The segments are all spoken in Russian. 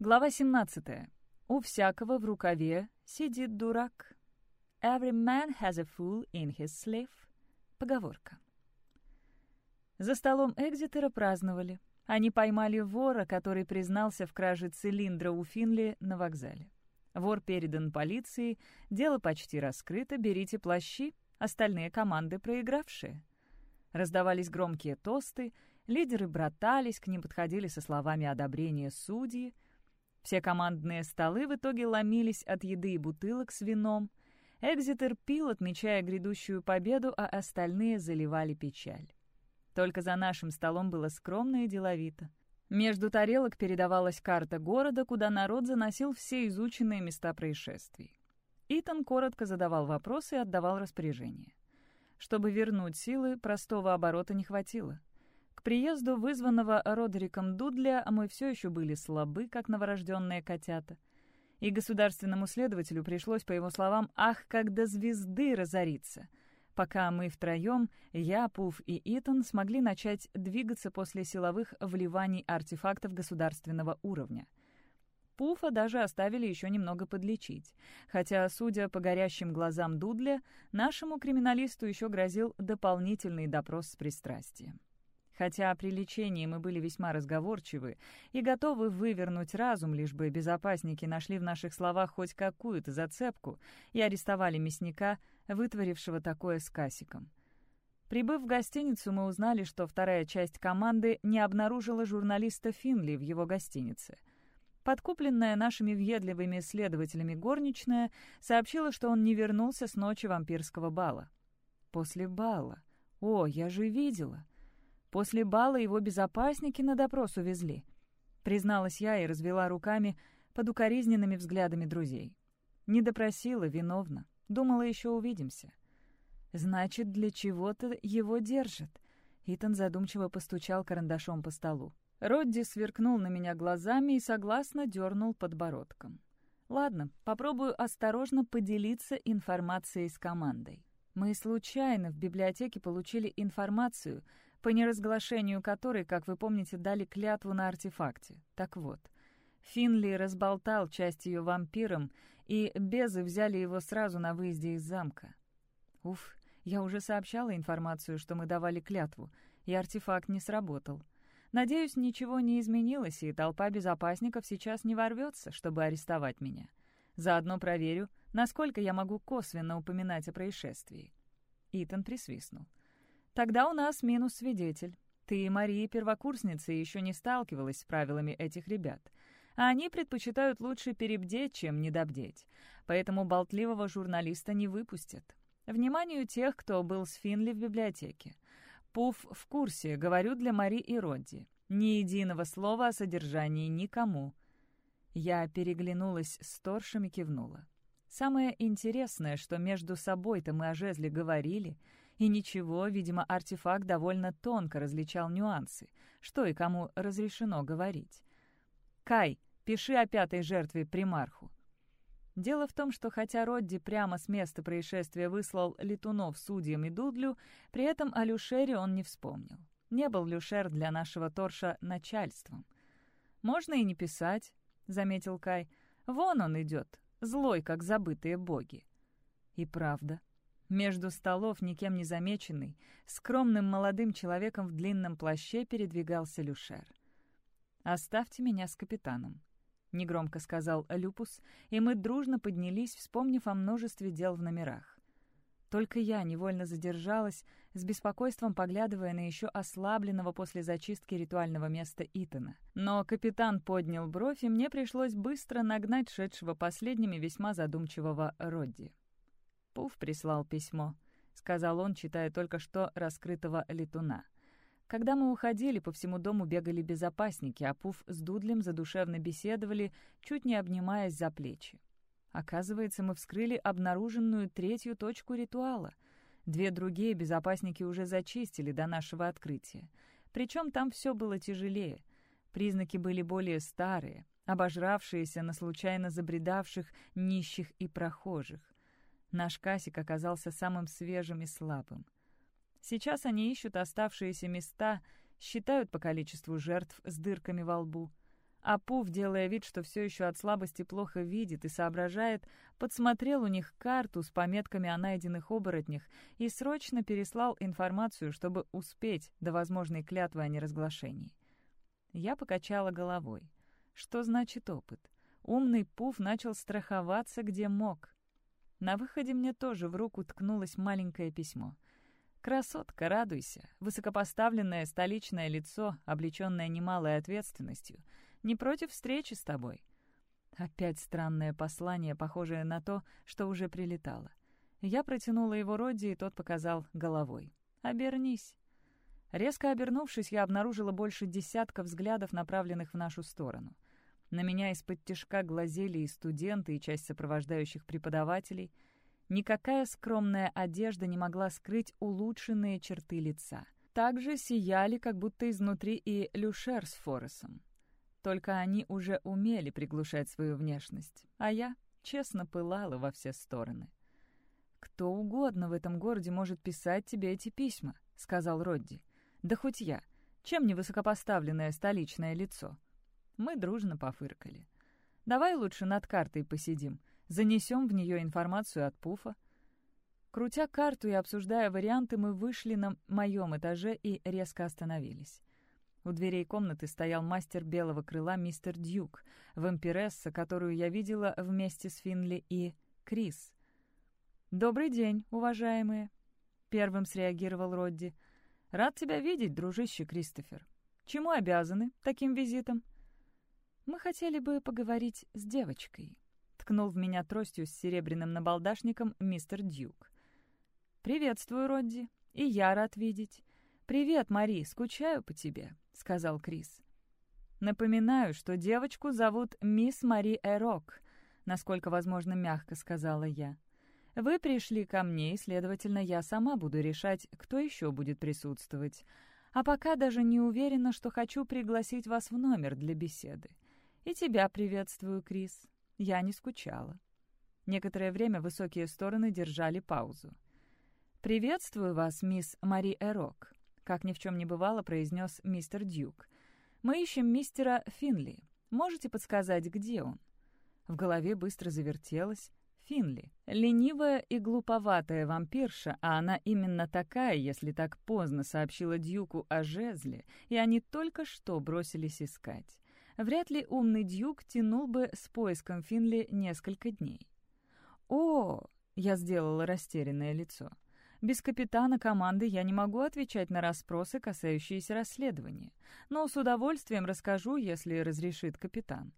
Глава 17. У всякого в рукаве сидит дурак. Every man has a fool in his sleeve. Поговорка. За столом Экзитера праздновали. Они поймали вора, который признался в краже цилиндра у Финли на вокзале. Вор передан полиции, дело почти раскрыто, берите плащи, остальные команды проигравшие. Раздавались громкие тосты, лидеры братались, к ним подходили со словами одобрения судьи. Все командные столы в итоге ломились от еды и бутылок с вином. Экзитер пил, отмечая грядущую победу, а остальные заливали печаль. Только за нашим столом было скромно и деловито. Между тарелок передавалась карта города, куда народ заносил все изученные места происшествий. Итан коротко задавал вопросы и отдавал распоряжения. Чтобы вернуть силы, простого оборота не хватило. К приезду вызванного Родериком Дудля мы все еще были слабы, как новорожденные котята. И государственному следователю пришлось, по его словам, «ах, как до звезды разориться», пока мы втроем, я, Пуф и Итан, смогли начать двигаться после силовых вливаний артефактов государственного уровня. Пуфа даже оставили еще немного подлечить, хотя, судя по горящим глазам Дудля, нашему криминалисту еще грозил дополнительный допрос с пристрастием. Хотя при лечении мы были весьма разговорчивы и готовы вывернуть разум, лишь бы безопасники нашли в наших словах хоть какую-то зацепку и арестовали мясника, вытворившего такое с Касиком. Прибыв в гостиницу, мы узнали, что вторая часть команды не обнаружила журналиста Финли в его гостинице. Подкупленная нашими въедливыми следователями горничная сообщила, что он не вернулся с ночи вампирского бала. После бала. О, я же видела. После бала его безопасники на допрос увезли. Призналась я и развела руками под укоризненными взглядами друзей. Не допросила, виновна. Думала, еще увидимся. Значит, для чего-то его держат. Итан задумчиво постучал карандашом по столу. Родди сверкнул на меня глазами и согласно дернул подбородком. Ладно, попробую осторожно поделиться информацией с командой. Мы случайно в библиотеке получили информацию, по неразглашению которой, как вы помните, дали клятву на артефакте. Так вот, Финли разболтал часть ее вампирам, и безы взяли его сразу на выезде из замка. Уф, я уже сообщала информацию, что мы давали клятву, и артефакт не сработал. Надеюсь, ничего не изменилось, и толпа безопасников сейчас не ворвется, чтобы арестовать меня. Заодно проверю, насколько я могу косвенно упоминать о происшествии. Итан присвистнул. Тогда у нас минус свидетель. Ты, Мария, первокурсница, еще не сталкивалась с правилами этих ребят. А они предпочитают лучше перебдеть, чем недобдеть. Поэтому болтливого журналиста не выпустят. Вниманию тех, кто был с Финли в библиотеке. Пуф в курсе, говорю для Мари и Родди. Ни единого слова о содержании никому. Я переглянулась с торшем и кивнула. Самое интересное, что между собой-то мы о жезле говорили — и ничего, видимо, артефакт довольно тонко различал нюансы, что и кому разрешено говорить. «Кай, пиши о пятой жертве примарху». Дело в том, что хотя Родди прямо с места происшествия выслал летунов судьям и Дудлю, при этом о Люшере он не вспомнил. Не был Люшер для нашего Торша начальством. «Можно и не писать», — заметил Кай. «Вон он идет, злой, как забытые боги». И правда, между столов, никем не замеченный, скромным молодым человеком в длинном плаще передвигался Люшер. «Оставьте меня с капитаном», — негромко сказал Люпус, и мы дружно поднялись, вспомнив о множестве дел в номерах. Только я невольно задержалась, с беспокойством поглядывая на еще ослабленного после зачистки ритуального места Итана. Но капитан поднял бровь, и мне пришлось быстро нагнать шедшего последними весьма задумчивого Родди. Пуф прислал письмо», — сказал он, читая только что раскрытого летуна. Когда мы уходили, по всему дому бегали безопасники, а Пуф с Дудлем задушевно беседовали, чуть не обнимаясь за плечи. Оказывается, мы вскрыли обнаруженную третью точку ритуала. Две другие безопасники уже зачистили до нашего открытия. Причем там все было тяжелее. Признаки были более старые, обожравшиеся на случайно забредавших нищих и прохожих. Наш Касик оказался самым свежим и слабым. Сейчас они ищут оставшиеся места, считают по количеству жертв с дырками во лбу. а Пуф, делая вид, что все еще от слабости плохо видит и соображает, подсмотрел у них карту с пометками о найденных оборотнях и срочно переслал информацию, чтобы успеть до возможной клятвы о неразглашении. Я покачала головой. Что значит опыт? Умный Пуф начал страховаться, где мог. На выходе мне тоже в руку ткнулось маленькое письмо — Красотка, радуйся. Высокопоставленное столичное лицо, облеченное немалой ответственностью. Не против встречи с тобой. Опять странное послание, похожее на то, что уже прилетало. Я протянула его Родди, и тот показал головой. «Обернись». Резко обернувшись, я обнаружила больше десятка взглядов, направленных в нашу сторону. На меня из-под тишка глазели и студенты, и часть сопровождающих преподавателей — Никакая скромная одежда не могла скрыть улучшенные черты лица. Также сияли, как будто изнутри и Люшер с Форесом. Только они уже умели приглушать свою внешность, а я честно пылала во все стороны. «Кто угодно в этом городе может писать тебе эти письма», — сказал Родди. «Да хоть я. Чем не высокопоставленное столичное лицо?» Мы дружно пофыркали. «Давай лучше над картой посидим. Занесем в нее информацию от Пуфа. Крутя карту и обсуждая варианты, мы вышли на моем этаже и резко остановились. У дверей комнаты стоял мастер белого крыла мистер Дьюк, вампиресса, которую я видела вместе с Финли и Крис. «Добрый день, уважаемые!» — первым среагировал Родди. «Рад тебя видеть, дружище Кристофер. Чему обязаны таким визитом?» «Мы хотели бы поговорить с девочкой», ткнул в меня тростью с серебряным набалдашником мистер Дьюк. «Приветствую, Родди. И я рад видеть. Привет, Мари, скучаю по тебе», — сказал Крис. «Напоминаю, что девочку зовут мисс Мари Эрок», — насколько возможно мягко сказала я. «Вы пришли ко мне, и, следовательно, я сама буду решать, кто еще будет присутствовать. А пока даже не уверена, что хочу пригласить вас в номер для беседы. И тебя приветствую, Крис. Я не скучала. Некоторое время высокие стороны держали паузу. «Приветствую вас, мисс Мари Эрок», — как ни в чем не бывало, произнес мистер Дьюк. «Мы ищем мистера Финли. Можете подсказать, где он?» В голове быстро завертелось. Финли. Ленивая и глуповатая вампирша, а она именно такая, если так поздно сообщила Дьюку о жезле, и они только что бросились искать. Вряд ли умный Дьюк тянул бы с поиском Финли несколько дней. «О!» — я сделала растерянное лицо. «Без капитана команды я не могу отвечать на расспросы, касающиеся расследования, но с удовольствием расскажу, если разрешит капитан.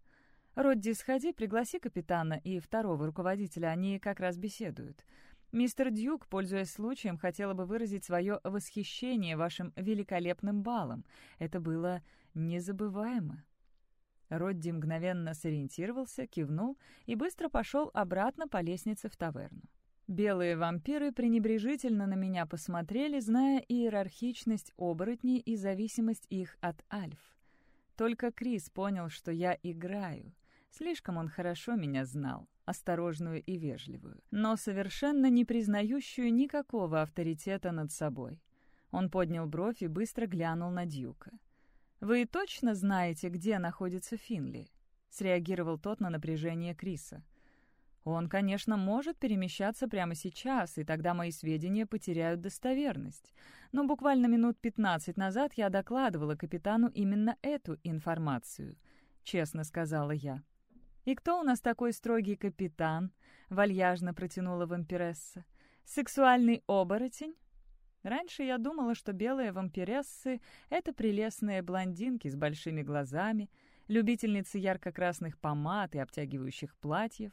Родди, сходи, пригласи капитана и второго руководителя, они как раз беседуют». Мистер Дьюк, пользуясь случаем, хотела бы выразить свое восхищение вашим великолепным балом. Это было незабываемо. Родди мгновенно сориентировался, кивнул и быстро пошел обратно по лестнице в таверну. Белые вампиры пренебрежительно на меня посмотрели, зная иерархичность оборотней и зависимость их от альф. Только Крис понял, что я играю. Слишком он хорошо меня знал, осторожную и вежливую, но совершенно не признающую никакого авторитета над собой. Он поднял бровь и быстро глянул на Дьюка. «Вы точно знаете, где находится Финли?» — среагировал тот на напряжение Криса. «Он, конечно, может перемещаться прямо сейчас, и тогда мои сведения потеряют достоверность. Но буквально минут пятнадцать назад я докладывала капитану именно эту информацию», — честно сказала я. «И кто у нас такой строгий капитан?» — вальяжно протянула вампиресса. «Сексуальный оборотень?» Раньше я думала, что белые вампирессы — это прелестные блондинки с большими глазами, любительницы ярко-красных помад и обтягивающих платьев.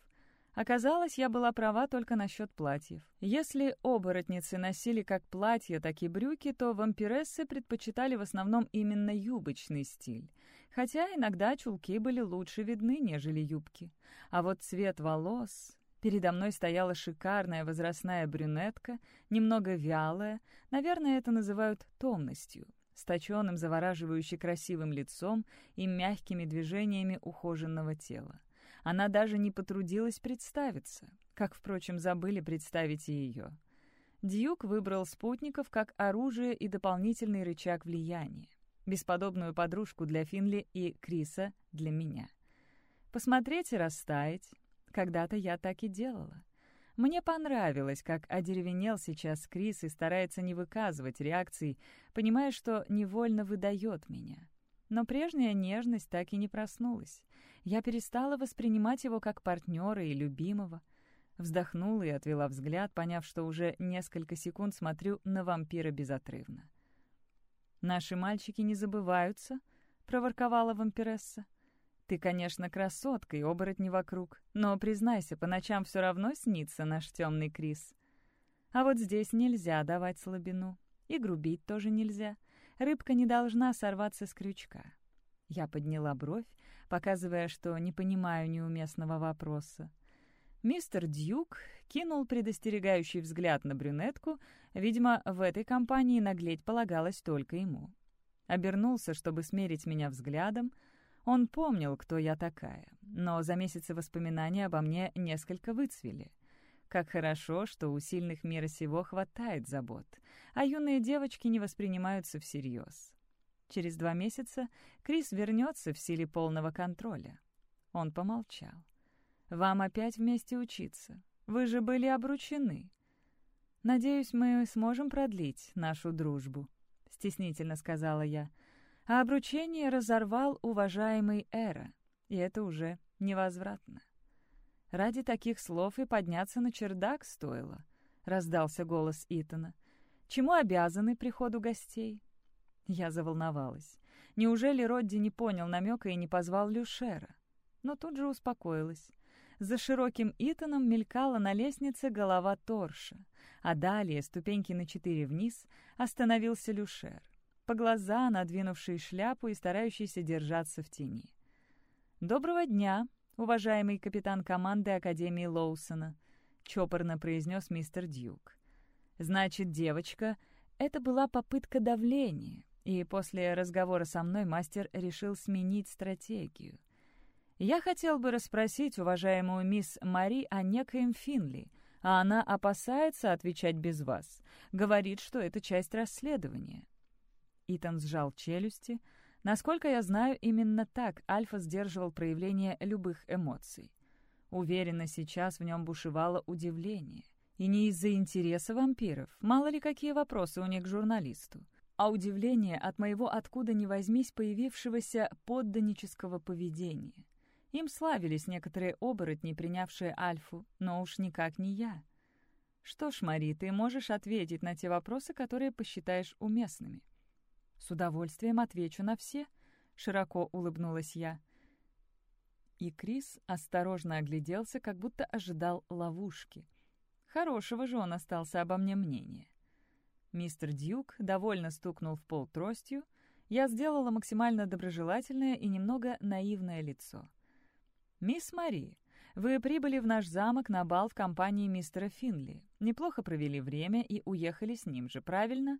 Оказалось, я была права только насчет платьев. Если оборотницы носили как платья, так и брюки, то вампирессы предпочитали в основном именно юбочный стиль. Хотя иногда чулки были лучше видны, нежели юбки. А вот цвет волос... Передо мной стояла шикарная возрастная брюнетка, немного вялая, наверное, это называют томностью, с точенным, завораживающе красивым лицом и мягкими движениями ухоженного тела. Она даже не потрудилась представиться, как, впрочем, забыли представить и ее. Дьюк выбрал спутников как оружие и дополнительный рычаг влияния. бесподобную подружку для Финли и Криса для меня. Посмотреть и растаять. Когда-то я так и делала. Мне понравилось, как одеревенел сейчас Крис и старается не выказывать реакций, понимая, что невольно выдает меня. Но прежняя нежность так и не проснулась. Я перестала воспринимать его как партнера и любимого. Вздохнула и отвела взгляд, поняв, что уже несколько секунд смотрю на вампира безотрывно. «Наши мальчики не забываются», — проворковала вампиресса. «Ты, конечно, красотка и оборотни вокруг, но, признайся, по ночам все равно снится наш темный Крис. А вот здесь нельзя давать слабину. И грубить тоже нельзя. Рыбка не должна сорваться с крючка». Я подняла бровь, показывая, что не понимаю неуместного вопроса. Мистер Дьюк кинул предостерегающий взгляд на брюнетку, видимо, в этой компании наглеть полагалось только ему. Обернулся, чтобы смерить меня взглядом, он помнил, кто я такая, но за месяцы воспоминания обо мне несколько выцвели. Как хорошо, что у сильных мира сего хватает забот, а юные девочки не воспринимаются всерьез. Через два месяца Крис вернется в силе полного контроля. Он помолчал. «Вам опять вместе учиться. Вы же были обручены. Надеюсь, мы сможем продлить нашу дружбу», — стеснительно сказала я а обручение разорвал уважаемый Эра, и это уже невозвратно. Ради таких слов и подняться на чердак стоило, — раздался голос Итана. Чему обязаны приходу гостей? Я заволновалась. Неужели Родди не понял намека и не позвал Люшера? Но тут же успокоилась. За широким Итаном мелькала на лестнице голова Торша, а далее, ступеньки на четыре вниз, остановился Люшер по глаза, надвинувший шляпу и старающийся держаться в тени. «Доброго дня, уважаемый капитан команды Академии Лоусона», — чопорно произнес мистер Дьюк. «Значит, девочка, это была попытка давления, и после разговора со мной мастер решил сменить стратегию. Я хотел бы расспросить уважаемую мисс Мари о некоем Финли, а она опасается отвечать без вас, говорит, что это часть расследования». Итан сжал челюсти. Насколько я знаю, именно так Альфа сдерживал проявление любых эмоций. Уверенно, сейчас в нем бушевало удивление. И не из-за интереса вампиров, мало ли какие вопросы у них к журналисту, а удивление от моего откуда ни возьмись появившегося подданнического поведения. Им славились некоторые оборотни, принявшие Альфу, но уж никак не я. Что ж, Мари, ты можешь ответить на те вопросы, которые посчитаешь уместными. «С удовольствием отвечу на все», — широко улыбнулась я. И Крис осторожно огляделся, как будто ожидал ловушки. Хорошего же он остался обо мне мнения. Мистер Дьюк довольно стукнул в пол тростью. Я сделала максимально доброжелательное и немного наивное лицо. «Мисс Мари, вы прибыли в наш замок на бал в компании мистера Финли. Неплохо провели время и уехали с ним же, правильно?»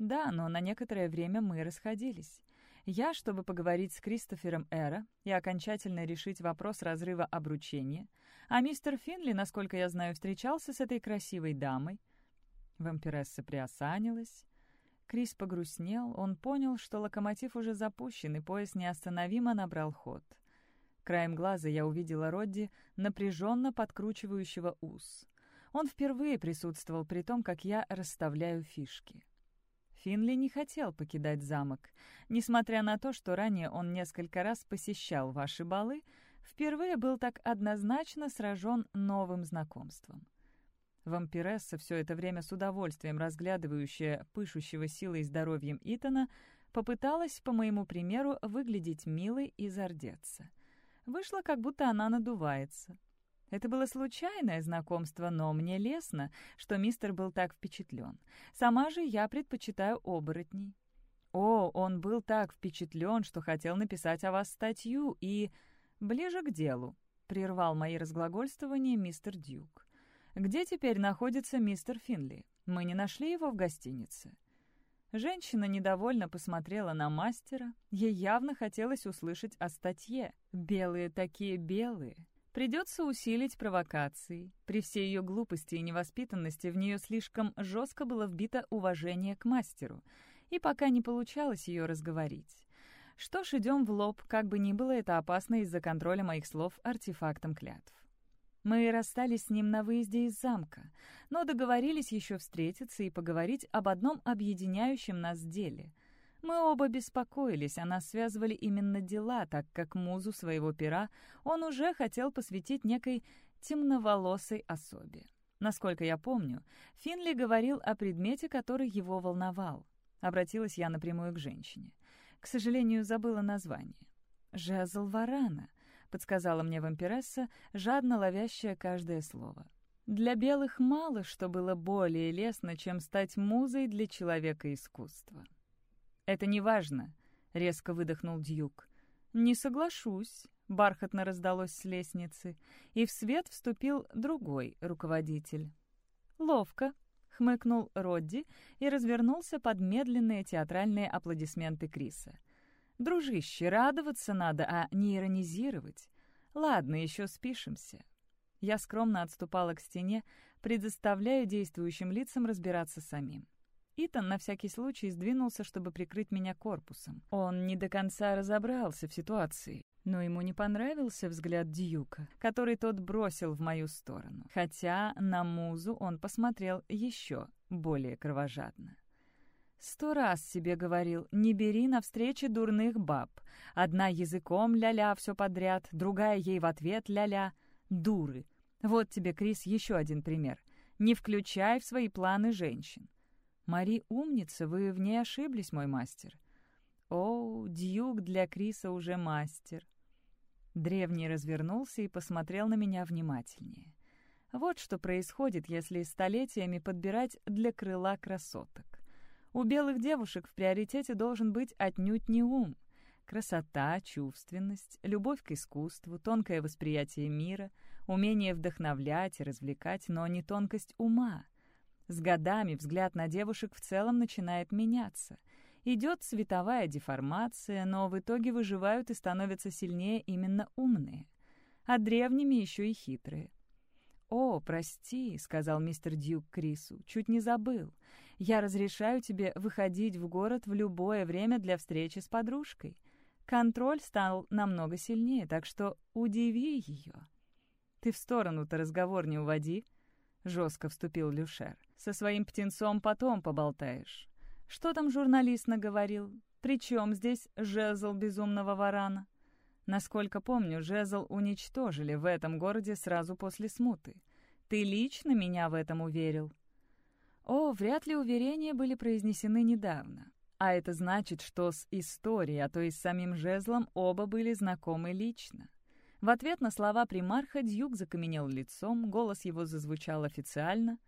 Да, но на некоторое время мы расходились. Я, чтобы поговорить с Кристофером Эра и окончательно решить вопрос разрыва обручения, а мистер Финли, насколько я знаю, встречался с этой красивой дамой. Вампиресса приосанилась. Крис погрустнел, он понял, что локомотив уже запущен, и поезд неостановимо набрал ход. Краем глаза я увидела Родди, напряженно подкручивающего ус. Он впервые присутствовал при том, как я расставляю фишки. Финли не хотел покидать замок. Несмотря на то, что ранее он несколько раз посещал ваши балы, впервые был так однозначно сражен новым знакомством. Вампиресса, все это время с удовольствием разглядывающая пышущего силой и здоровьем Итана, попыталась, по моему примеру, выглядеть милой и зардеться. Вышло, как будто она надувается. Это было случайное знакомство, но мне лестно, что мистер был так впечатлен. Сама же я предпочитаю оборотней. О, он был так впечатлен, что хотел написать о вас статью и... Ближе к делу, — прервал мои разглагольствования мистер Дюк. «Где теперь находится мистер Финли? Мы не нашли его в гостинице». Женщина недовольно посмотрела на мастера. Ей явно хотелось услышать о статье. «Белые такие белые». Придется усилить провокации. При всей ее глупости и невоспитанности в нее слишком жестко было вбито уважение к мастеру. и пока не получалось ее разговорить. Что ж, идем в лоб, как бы ни было это опасно из-за контроля моих слов артефактом клятв. Мы расстались с ним на выезде из замка, но договорились еще встретиться и поговорить об одном объединяющем нас деле. Мы оба беспокоились, а нас связывали именно дела, так как музу своего пера он уже хотел посвятить некой темноволосой особе. Насколько я помню, Финли говорил о предмете, который его волновал. Обратилась я напрямую к женщине. К сожалению, забыла название. «Жезл Варана», — подсказала мне вампиресса, жадно ловящая каждое слово. Для белых мало что было более лестно, чем стать музой для человека искусства. «Это не важно», — резко выдохнул Дьюк. «Не соглашусь», — бархатно раздалось с лестницы, и в свет вступил другой руководитель. «Ловко», — хмыкнул Родди и развернулся под медленные театральные аплодисменты Криса. «Дружище, радоваться надо, а не иронизировать. Ладно, еще спишемся». Я скромно отступала к стене, предоставляя действующим лицам разбираться самим. Итан на всякий случай сдвинулся, чтобы прикрыть меня корпусом. Он не до конца разобрался в ситуации, но ему не понравился взгляд Дьюка, который тот бросил в мою сторону. Хотя на музу он посмотрел еще более кровожадно. Сто раз себе говорил, не бери на встречи дурных баб. Одна языком ля-ля все подряд, другая ей в ответ ля-ля. Дуры. Вот тебе, Крис, еще один пример. Не включай в свои планы женщин. Мари умница, вы в ней ошиблись, мой мастер. О, Дьюк для Криса уже мастер. Древний развернулся и посмотрел на меня внимательнее. Вот что происходит, если столетиями подбирать для крыла красоток. У белых девушек в приоритете должен быть отнюдь не ум. Красота, чувственность, любовь к искусству, тонкое восприятие мира, умение вдохновлять и развлекать, но не тонкость ума — с годами взгляд на девушек в целом начинает меняться. Идет цветовая деформация, но в итоге выживают и становятся сильнее именно умные. А древними еще и хитрые. «О, прости», — сказал мистер Дьюк Крису, — «чуть не забыл. Я разрешаю тебе выходить в город в любое время для встречи с подружкой. Контроль стал намного сильнее, так что удиви ее». «Ты в сторону-то разговор не уводи», — жестко вступил Люшер. «Со своим птенцом потом поболтаешь. Что там журналист наговорил? Причем здесь жезл безумного варана?» Насколько помню, жезл уничтожили в этом городе сразу после смуты. Ты лично меня в этом уверил?» О, вряд ли уверения были произнесены недавно. А это значит, что с историей, а то и с самим жезлом, оба были знакомы лично. В ответ на слова примарха Дьюк закаменел лицом, голос его зазвучал официально.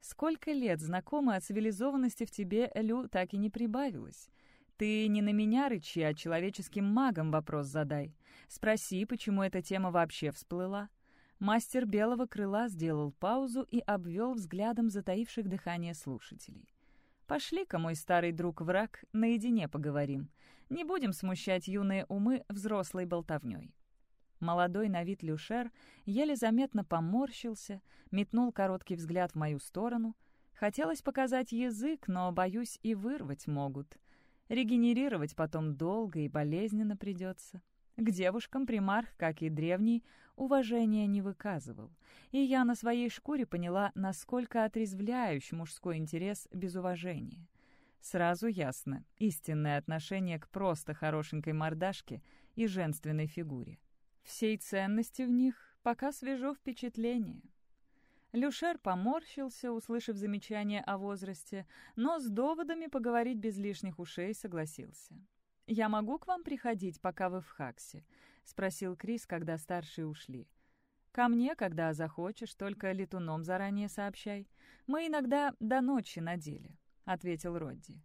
«Сколько лет знакомы о цивилизованности в тебе, Лю, так и не прибавилось. Ты не на меня рычи, а человеческим магам вопрос задай. Спроси, почему эта тема вообще всплыла». Мастер белого крыла сделал паузу и обвел взглядом затаивших дыхание слушателей. «Пошли-ка, мой старый друг-враг, наедине поговорим. Не будем смущать юные умы взрослой болтовней. Молодой на вид люшер еле заметно поморщился, метнул короткий взгляд в мою сторону. Хотелось показать язык, но, боюсь, и вырвать могут. Регенерировать потом долго и болезненно придется. К девушкам примарх, как и древний, уважения не выказывал. И я на своей шкуре поняла, насколько отрезвляющий мужской интерес без уважения. Сразу ясно истинное отношение к просто хорошенькой мордашке и женственной фигуре. Всей ценности в них пока свежо впечатление. Люшер поморщился, услышав замечание о возрасте, но с доводами поговорить без лишних ушей согласился. «Я могу к вам приходить, пока вы в Хаксе?» — спросил Крис, когда старшие ушли. «Ко мне, когда захочешь, только летуном заранее сообщай. Мы иногда до ночи на деле», — ответил Родди.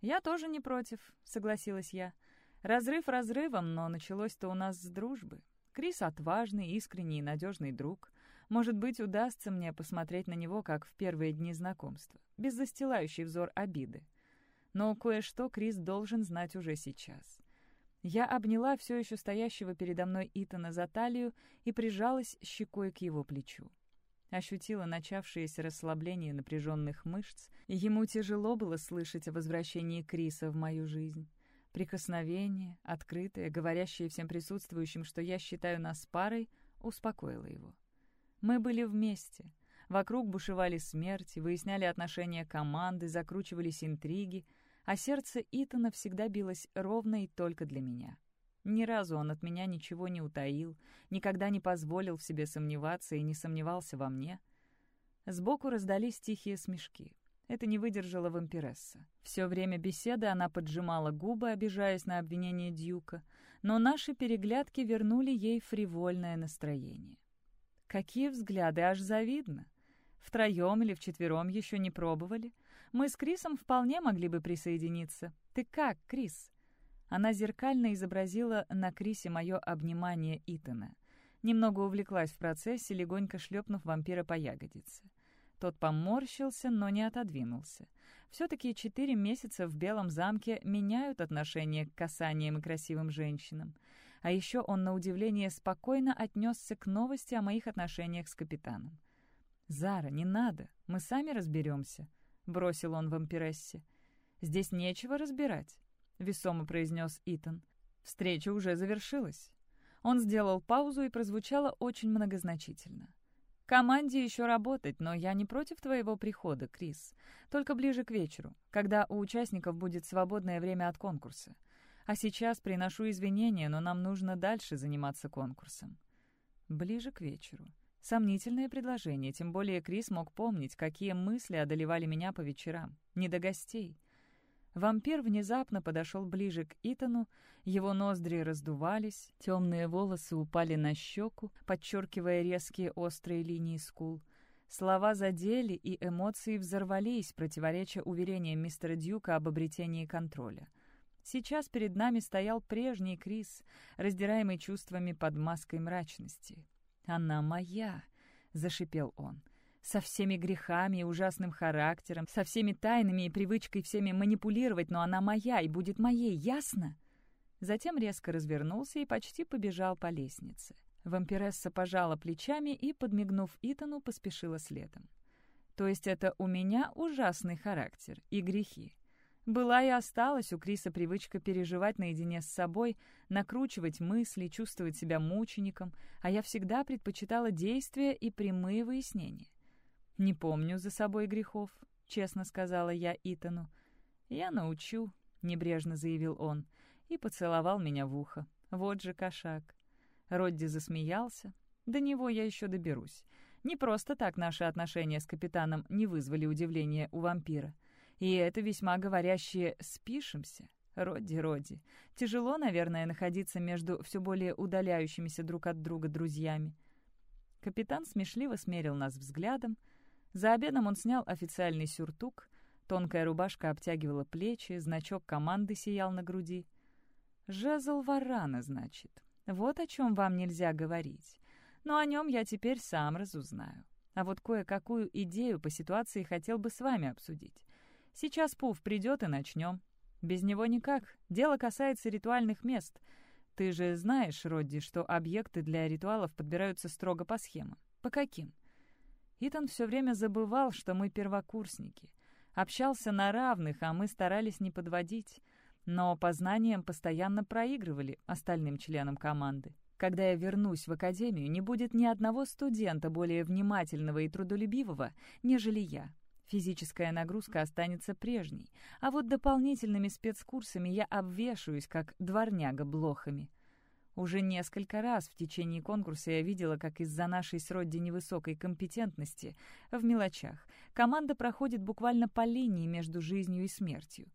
«Я тоже не против», — согласилась я. «Разрыв разрывом, но началось-то у нас с дружбы. Крис отважный, искренний и надежный друг. Может быть, удастся мне посмотреть на него, как в первые дни знакомства, без застилающий взор обиды. Но кое-что Крис должен знать уже сейчас. Я обняла все еще стоящего передо мной Итана за талию и прижалась щекой к его плечу. ощутила начавшееся расслабление напряженных мышц, ему тяжело было слышать о возвращении Криса в мою жизнь. Прикосновение, открытое, говорящее всем присутствующим, что я считаю нас парой, успокоило его. Мы были вместе. Вокруг бушевали смерти, выясняли отношения команды, закручивались интриги, а сердце Итана всегда билось ровно и только для меня. Ни разу он от меня ничего не утаил, никогда не позволил в себе сомневаться и не сомневался во мне. Сбоку раздались тихие смешки. Это не выдержала вампиресса. Все время беседы она поджимала губы, обижаясь на обвинение Дьюка, но наши переглядки вернули ей фривольное настроение. Какие взгляды, аж завидно. Втроем или вчетвером еще не пробовали. Мы с Крисом вполне могли бы присоединиться. Ты как, Крис?» Она зеркально изобразила на Крисе мое обнимание Итана. Немного увлеклась в процессе, легонько шлепнув вампира по ягодице. Тот поморщился, но не отодвинулся. Все-таки четыре месяца в Белом замке меняют отношение к касаниям и красивым женщинам. А еще он, на удивление, спокойно отнесся к новости о моих отношениях с капитаном. «Зара, не надо, мы сами разберемся», — бросил он вампирессе. «Здесь нечего разбирать весомо произнес Итан. Встреча уже завершилась. Он сделал паузу и прозвучало очень многозначительно. «Команде еще работать, но я не против твоего прихода, Крис. Только ближе к вечеру, когда у участников будет свободное время от конкурса. А сейчас приношу извинения, но нам нужно дальше заниматься конкурсом». Ближе к вечеру. Сомнительное предложение, тем более Крис мог помнить, какие мысли одолевали меня по вечерам. Не до гостей. Вампир внезапно подошел ближе к Итану, его ноздри раздувались, темные волосы упали на щеку, подчеркивая резкие острые линии скул. Слова задели, и эмоции взорвались, противореча уверениям мистера Дьюка об обретении контроля. Сейчас перед нами стоял прежний Крис, раздираемый чувствами под маской мрачности. «Она моя!» — зашипел он со всеми грехами и ужасным характером, со всеми тайнами и привычкой всеми манипулировать, но она моя и будет моей, ясно?» Затем резко развернулся и почти побежал по лестнице. Вампиресса пожала плечами и, подмигнув Итану, поспешила следом. «То есть это у меня ужасный характер и грехи?» Была и осталась у Криса привычка переживать наедине с собой, накручивать мысли, чувствовать себя мучеником, а я всегда предпочитала действия и прямые выяснения. «Не помню за собой грехов», — честно сказала я Итану. «Я научу», — небрежно заявил он, и поцеловал меня в ухо. Вот же кошак. Родди засмеялся. До него я еще доберусь. Не просто так наши отношения с капитаном не вызвали удивления у вампира. И это весьма говорящее «спишемся». Родди, Родди. Тяжело, наверное, находиться между все более удаляющимися друг от друга друзьями. Капитан смешливо смерил нас взглядом, за обедом он снял официальный сюртук, тонкая рубашка обтягивала плечи, значок команды сиял на груди. «Жезл варана, значит. Вот о чем вам нельзя говорить. Но о нем я теперь сам разузнаю. А вот кое-какую идею по ситуации хотел бы с вами обсудить. Сейчас Пуф придет и начнем. Без него никак. Дело касается ритуальных мест. Ты же знаешь, Родди, что объекты для ритуалов подбираются строго по схемам. По каким? Итан все время забывал, что мы первокурсники. Общался на равных, а мы старались не подводить. Но по знаниям постоянно проигрывали остальным членам команды. Когда я вернусь в академию, не будет ни одного студента более внимательного и трудолюбивого, нежели я. Физическая нагрузка останется прежней, а вот дополнительными спецкурсами я обвешаюсь, как дворняга блохами. Уже несколько раз в течение конкурса я видела, как из-за нашей с Родди невысокой компетентности в мелочах команда проходит буквально по линии между жизнью и смертью.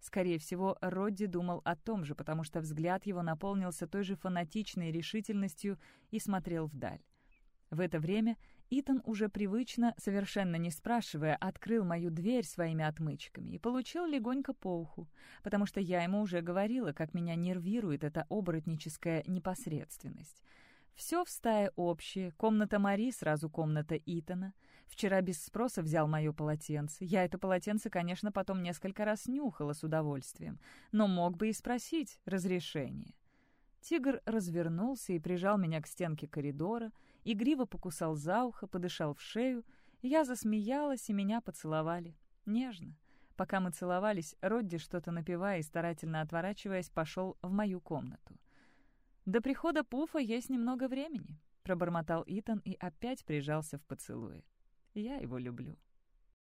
Скорее всего, Родди думал о том же, потому что взгляд его наполнился той же фанатичной решительностью и смотрел вдаль. В это время Итан уже привычно, совершенно не спрашивая, открыл мою дверь своими отмычками и получил легонько по уху, потому что я ему уже говорила, как меня нервирует эта оборотническая непосредственность. Все в стае общее, комната Мари, сразу комната Итана. Вчера без спроса взял мое полотенце. Я это полотенце, конечно, потом несколько раз нюхала с удовольствием, но мог бы и спросить разрешение. Тигр развернулся и прижал меня к стенке коридора, игриво покусал за ухо, подышал в шею. Я засмеялась, и меня поцеловали. Нежно. Пока мы целовались, Родди, что-то напивая и старательно отворачиваясь, пошел в мою комнату. «До прихода Пуфа есть немного времени», — пробормотал Итан и опять прижался в поцелуе. «Я его люблю».